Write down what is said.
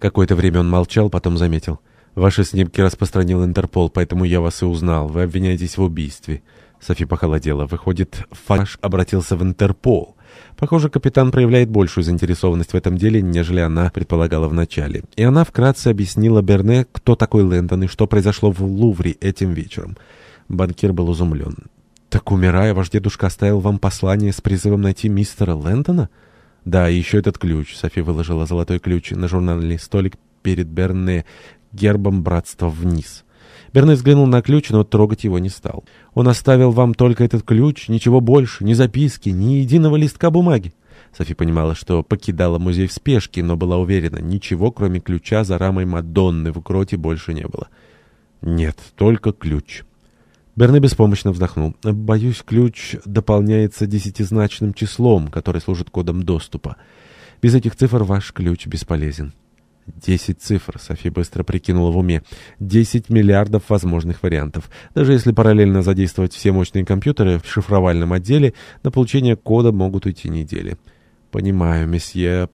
Какое-то время он молчал, потом заметил. «Ваши снимки распространил Интерпол, поэтому я вас и узнал. Вы обвиняетесь в убийстве». Софи похолодела. Выходит, Фаш обратился в Интерпол. Похоже, капитан проявляет большую заинтересованность в этом деле, нежели она предполагала вначале. И она вкратце объяснила Берне, кто такой Лэндон и что произошло в Лувре этим вечером. Банкир был изумлен. «Так, умирая, ваш дедушка оставил вам послание с призывом найти мистера Лэндона?» «Да, и еще этот ключ». Софи выложила золотой ключ на журнальный столик перед Берне гербом братства вниз. Берне взглянул на ключ, но трогать его не стал. «Он оставил вам только этот ключ, ничего больше, ни записки, ни единого листка бумаги». Софи понимала, что покидала музей в спешке, но была уверена, ничего, кроме ключа за рамой Мадонны в гроте больше не было. «Нет, только ключ». Берне беспомощно вздохнул. «Боюсь, ключ дополняется десятизначным числом, который служит кодом доступа. Без этих цифр ваш ключ бесполезен». Десять цифр, Софи быстро прикинула в уме. Десять миллиардов возможных вариантов. Даже если параллельно задействовать все мощные компьютеры в шифровальном отделе, на получение кода могут уйти недели. «Понимаю, месье.